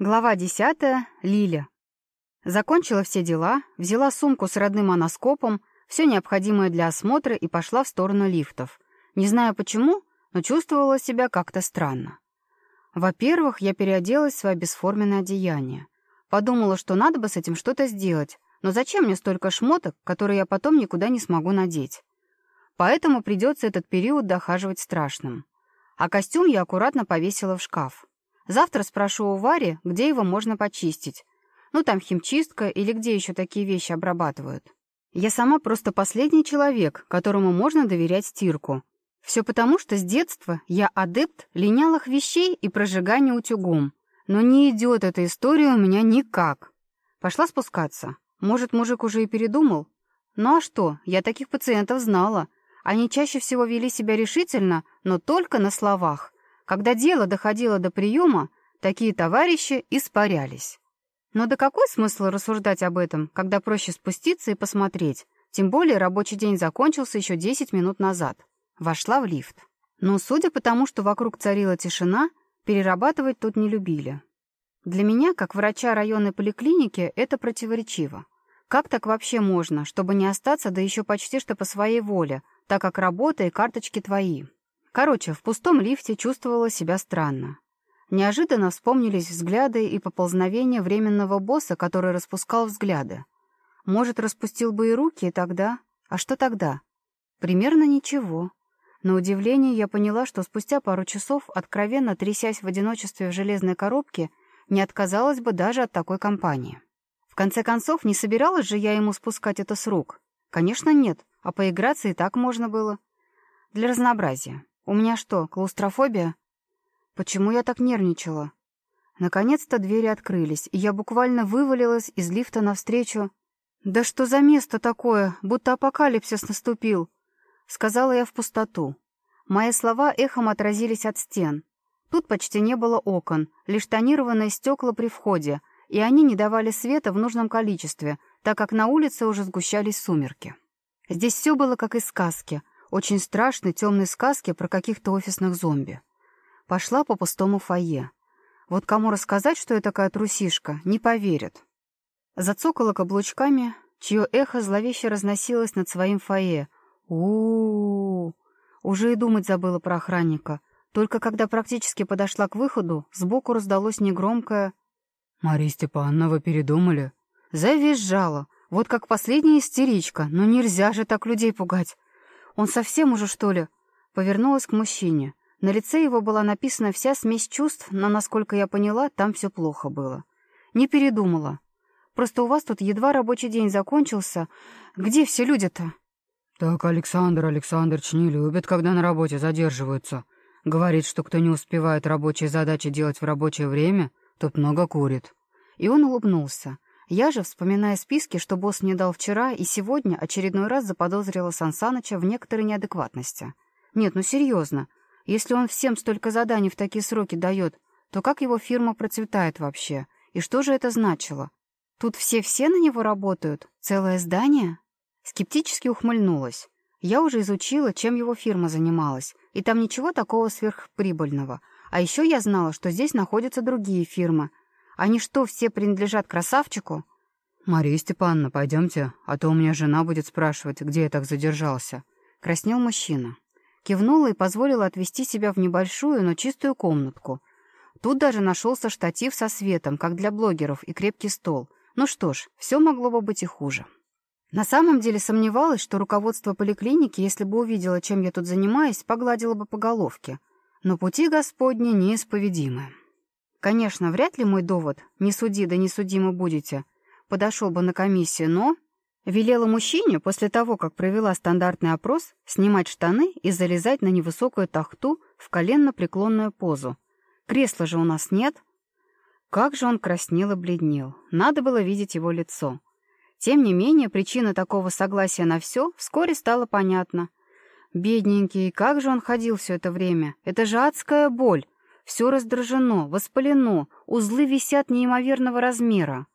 Глава десятая. Лиля. Закончила все дела, взяла сумку с родным аноскопом, все необходимое для осмотра и пошла в сторону лифтов. Не знаю почему, но чувствовала себя как-то странно. Во-первых, я переоделась в свое бесформенное одеяние. Подумала, что надо бы с этим что-то сделать, но зачем мне столько шмоток, которые я потом никуда не смогу надеть? Поэтому придется этот период дохаживать страшным. А костюм я аккуратно повесила в шкаф. Завтра спрошу у Вари, где его можно почистить. Ну, там химчистка или где еще такие вещи обрабатывают. Я сама просто последний человек, которому можно доверять стирку. Все потому, что с детства я адепт линялых вещей и прожигания утюгом. Но не идет эта история у меня никак. Пошла спускаться. Может, мужик уже и передумал? Ну а что, я таких пациентов знала. Они чаще всего вели себя решительно, но только на словах. Когда дело доходило до приема, такие товарищи испарялись. Но до какой смысл рассуждать об этом, когда проще спуститься и посмотреть? Тем более рабочий день закончился еще 10 минут назад. Вошла в лифт. Но судя по тому, что вокруг царила тишина, перерабатывать тут не любили. Для меня, как врача районной поликлиники, это противоречиво. Как так вообще можно, чтобы не остаться, да еще почти что по своей воле, так как работа и карточки твои? Короче, в пустом лифте чувствовала себя странно. Неожиданно вспомнились взгляды и поползновения временного босса, который распускал взгляды. Может, распустил бы и руки, тогда... А что тогда? Примерно ничего. На удивление я поняла, что спустя пару часов, откровенно трясясь в одиночестве в железной коробке, не отказалась бы даже от такой компании. В конце концов, не собиралась же я ему спускать это с рук. Конечно, нет, а поиграться и так можно было. Для разнообразия. У меня что, клаустрофобия? Почему я так нервничала? Наконец-то двери открылись, и я буквально вывалилась из лифта навстречу. «Да что за место такое? Будто апокалипсис наступил!» Сказала я в пустоту. Мои слова эхом отразились от стен. Тут почти не было окон, лишь тонированные стекла при входе, и они не давали света в нужном количестве, так как на улице уже сгущались сумерки. Здесь все было как из сказки — очень страшной темной сказки про каких-то офисных зомби. Пошла по пустому фойе. Вот кому рассказать, что я такая трусишка, не поверят. Зацокала каблучками, чье эхо зловеще разносилось над своим фойе. у у, -у. Уже и думать забыла про охранника. Только когда практически подошла к выходу, сбоку раздалось негромкое «Мария Степановна, вы передумали?» Завизжала. Вот как последняя истеричка. Но нельзя же так людей пугать. Он совсем уже, что ли?» Повернулась к мужчине. На лице его была написана вся смесь чувств, но, насколько я поняла, там все плохо было. «Не передумала. Просто у вас тут едва рабочий день закончился. Где все люди-то?» «Так Александр Александрович не любит, когда на работе задерживаются. Говорит, что кто не успевает рабочие задачи делать в рабочее время, тот много курит». И он улыбнулся. Я же, вспоминая списки, что босс мне дал вчера и сегодня, очередной раз заподозрила Сансаныча в некоторой неадекватности. Нет, ну серьезно. Если он всем столько заданий в такие сроки дает, то как его фирма процветает вообще? И что же это значило? Тут все-все на него работают? Целое здание? Скептически ухмыльнулась. Я уже изучила, чем его фирма занималась, и там ничего такого сверхприбыльного. А еще я знала, что здесь находятся другие фирмы, Они что, все принадлежат красавчику?» «Мария Степановна, пойдемте, а то у меня жена будет спрашивать, где я так задержался». Краснел мужчина. Кивнула и позволила отвести себя в небольшую, но чистую комнатку. Тут даже нашелся штатив со светом, как для блогеров, и крепкий стол. Ну что ж, все могло бы быть и хуже. На самом деле сомневалась, что руководство поликлиники, если бы увидело, чем я тут занимаюсь, погладило бы по головке. Но пути Господни неисповедимы. Конечно, вряд ли мой довод «не суди, да не судимо будете» подошел бы на комиссию, но... Велела мужчине после того, как провела стандартный опрос, снимать штаны и залезать на невысокую тахту в коленно-преклонную позу. Кресла же у нас нет. Как же он краснел и бледнел. Надо было видеть его лицо. Тем не менее, причина такого согласия на все вскоре стала понятна. Бедненький, как же он ходил все это время? Это же адская боль. Все раздражено, воспалено, узлы висят неимоверного размера.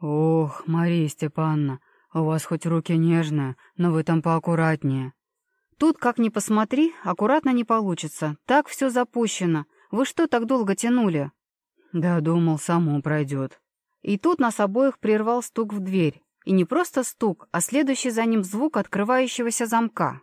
«Ох, Мария Степановна, у вас хоть руки нежные, но вы там поаккуратнее». «Тут, как ни посмотри, аккуратно не получится. Так все запущено. Вы что так долго тянули?» Да, думал, само пройдет. И тут нас обоих прервал стук в дверь. И не просто стук, а следующий за ним звук открывающегося замка.